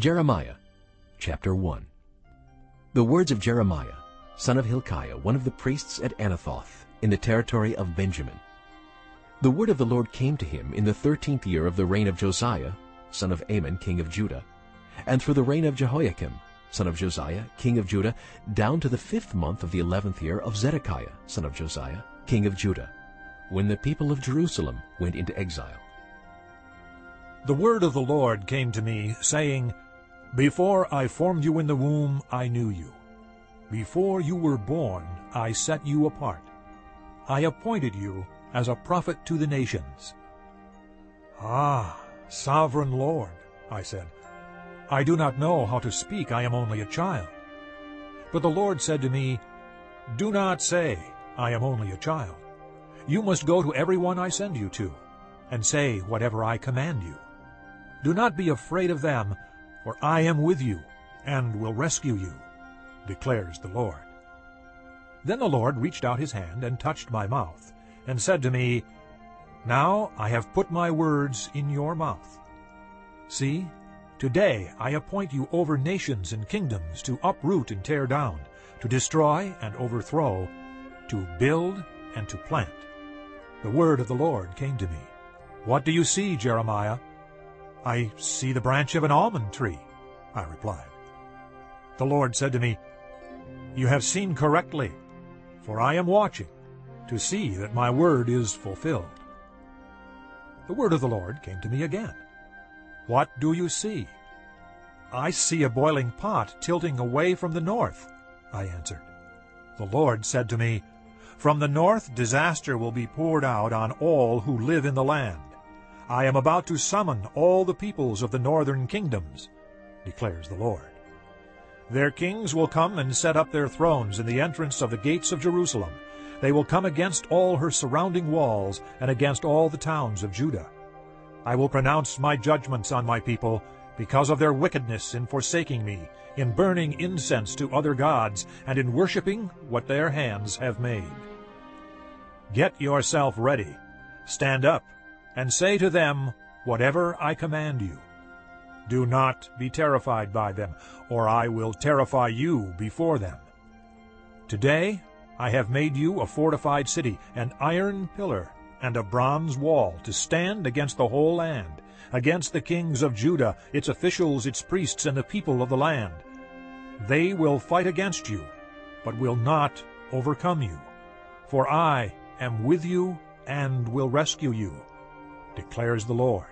Jeremiah chapter 1 The words of Jeremiah, son of Hilkiah, one of the priests at Anathoth, in the territory of Benjamin. The word of the Lord came to him in the thirteenth year of the reign of Josiah, son of Amon, king of Judah, and through the reign of Jehoiakim, son of Josiah, king of Judah, down to the fifth month of the eleventh year of Zedekiah, son of Josiah, king of Judah, when the people of Jerusalem went into exile. The word of the Lord came to me, saying, Before I formed you in the womb, I knew you. Before you were born, I set you apart. I appointed you as a prophet to the nations. Ah, sovereign Lord, I said, I do not know how to speak, I am only a child. But the Lord said to me, Do not say, I am only a child. You must go to everyone I send you to, and say whatever I command you. Do not be afraid of them, for I am with you, and will rescue you, declares the Lord. Then the Lord reached out his hand and touched my mouth, and said to me, Now I have put my words in your mouth. See, today I appoint you over nations and kingdoms to uproot and tear down, to destroy and overthrow, to build and to plant. The word of the Lord came to me. What do you see, Jeremiah? I see the branch of an almond tree, I replied. The Lord said to me, You have seen correctly, for I am watching to see that my word is fulfilled. The word of the Lord came to me again. What do you see? I see a boiling pot tilting away from the north, I answered. The Lord said to me, From the north disaster will be poured out on all who live in the land. I am about to summon all the peoples of the northern kingdoms, declares the Lord. Their kings will come and set up their thrones in the entrance of the gates of Jerusalem. They will come against all her surrounding walls and against all the towns of Judah. I will pronounce my judgments on my people because of their wickedness in forsaking me, in burning incense to other gods, and in worshipping what their hands have made. Get yourself ready. Stand up and say to them whatever I command you. Do not be terrified by them, or I will terrify you before them. Today I have made you a fortified city, an iron pillar, and a bronze wall to stand against the whole land, against the kings of Judah, its officials, its priests, and the people of the land. They will fight against you, but will not overcome you. For I am with you and will rescue you declares the Lord.